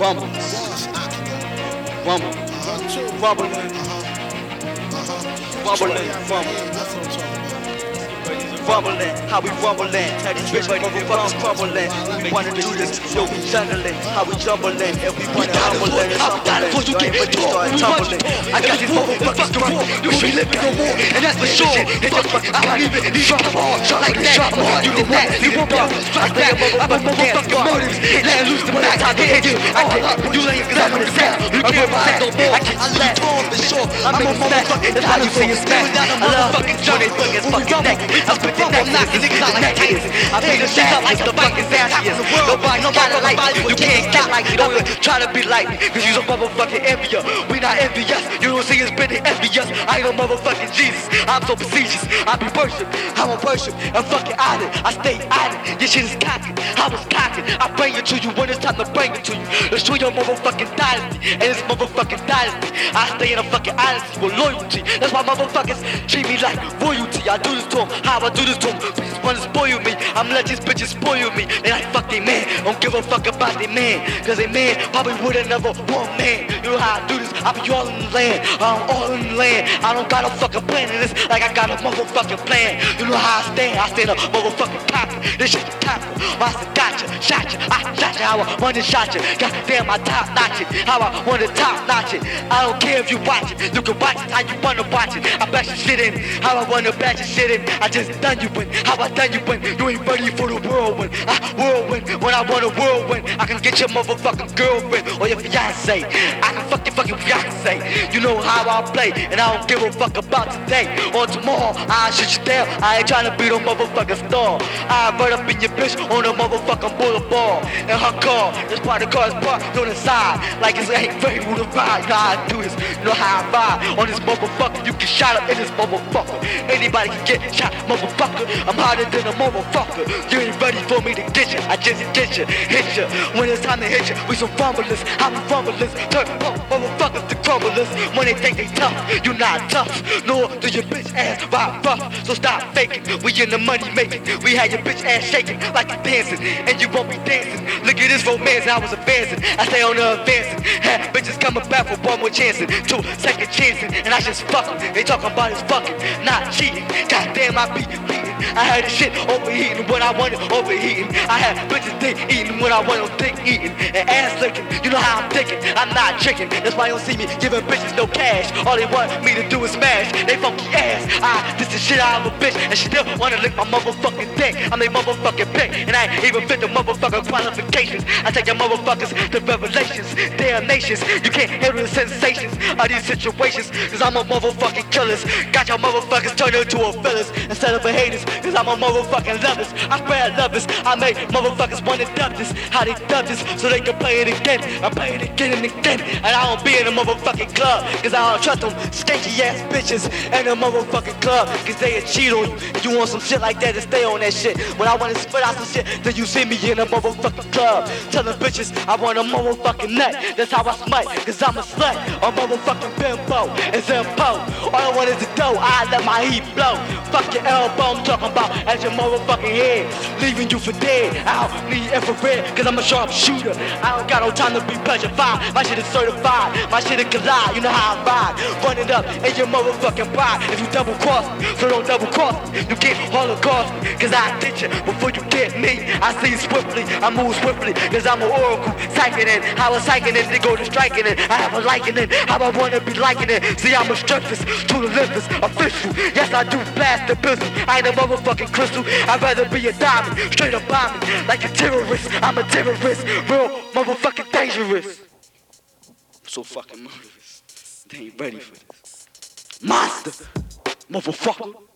rumble, rumble, rumbling, rumbling, rumble. Rumbling, how we rumbling, these bitch motherfuckers crumbling. We wanna do this, yo, we jungling, how we jumbling, and we wanna humbling and stumbling. So everybody start tumbling. I got these motherfuckers to war. You should live in the war, and that's for sure. Hit the fuck, I don't even need drop hard, shot like that. Hard, you did that, you won't block, strike back. I'm a motherfucking motives, let loose the black. I hit you, I get you cause I'm in the sound. You can't ride no more. I let on for sure. I'm a motherfucking, that's how you see it smash. I love fucking journey, fucking fucking neck. I spit the neck, knocking niggas out like haters. I made a shit up like the fucking Zacius. Nobody it like you You can't get like me. Don't try to be like me, cause you's a motherfucking envious. We not envious. You see envious. I ain't no motherfucking Jesus. I'm so facetious. I be worship. I'm a worship. I'm fucking at it. I stay at it. Shit is cocking. I was cocking. I bring it to you when it's time to bring it to you. Let's show your motherfucking dynasty. And it's motherfucking dynasty. I stay in a fucking honesty with loyalty. That's why motherfuckers treat me like royalty. I do this to them. How I do this to them. Bitches wanna spoil me. I'm let these bitches spoil me. They like fuck they man. Don't give a fuck about they man. Cause they man probably would've never one man. You know how I do this? I be all in the land. I'm all land. I don't got a fucking plan in this. Like I got a motherfucking plan. You know how I stand? I stand up motherfucking cocky. This shit tackle. Master gotcha. Shot you. I shot you. How I wanna shot you. Goddamn, I top notch it. How I wanna top notch it. I don't care if you watch it. You can watch it how you wanna watch it. I bet you shit in. How I wanna bet you shit in. I just done you win. How I done you win. You ain't ready for the whirlwind. I whirlwind. When I want a whirlwind, I can get your motherfucking girlfriend or your fiance. I can fuck your fucking fiance. You know how I play, and I don't give a fuck about today or tomorrow. I shoot you down. I ain't tryna be no motherfucking star. I run up in your bitch on a motherfucking boulevard And her car. This part of the car's parked on the side, like it's ain't ready to ride. You know how I do this. You know how I ride on this motherfucker. You get shot up in this motherfucker. Anybody can get shot, motherfucker. I'm harder than a motherfucker. You ain't ready for me to get you. I just get you, hit you. When it's time to hit you, we some rumblers. I'm rumblers. Turn motherfuckers to crumblers. When they think they tough, you not tough. Nor do your bitch ass ride rough. So stop faking. We in the money making. We had your bitch ass shaking like you dancing, and you won't be dancing. Look at this romance, I was advancing. I stay on the advancing. Had bitches coming back for one more chance, two second chances, and I just fuck 'em. They talking about is fucking, not cheating. Goddamn, I be. I had this shit overheating when I wanted overheating. I had bitches dick eating when I wanted dick eating. And ass licking, you know how I'm thinking. I'm not chicken, that's why you don't see me giving bitches no cash. All they want me to do is smash. They funky ass. I this the shit out of a bitch, and she still wanna lick my motherfucking dick. I'm a motherfucking pick, and I ain't even fit the motherfucking qualifications. I take your motherfuckers to revelations, damnations. You can't handle the sensations of these situations, cause I'm a motherfucking killers. Got your motherfuckers turned into a fellas instead of a haters, cause I'm a motherfucking lovers. I spread lovers, I make motherfuckers wanna dub this, how they dub this, so they can play it again. I play it again and again, and I don't be in a motherfucking club, cause I don't trust them stinky ass bitches in a motherfucking club, cause they a cheat on you. If you want some shit like that, to stay on that shit. When I wanna spit out some shit, then you see me in a motherfucking club. Telling bitches I want a motherfucking nut. That's how I smite, cause I'm a slut. A motherfucking bimbo and Zimbo. Want is the dough, I let my heat blow. Fuck your elbow, I'm talking about at your motherfucking head. Leaving you for dead. I don't need infrared, cause I'm a sharp shooter. I don't got no time to be petrified. My shit is certified, my shit is collide. You know how I ride. Run it up in your motherfucking pride. If you double cross me, so don't double cross me. You get holocaust me, cause I ditch you before you get me. I see swiftly, I move swiftly, cause I'm an oracle. Psyching it, how I psyching it, they go to striking it. I have a liking it, how I wanna be liking it. See, I'm a strictest to the limbers, official. Yes, I do blast the business. I ain't a motherfucking crystal. I'd rather be a diamond, straight up bombing, like a terrorist. I'm a terrorist, real motherfucking dangerous. So fucking murderous. They ain't ready for this. Monster, motherfucker.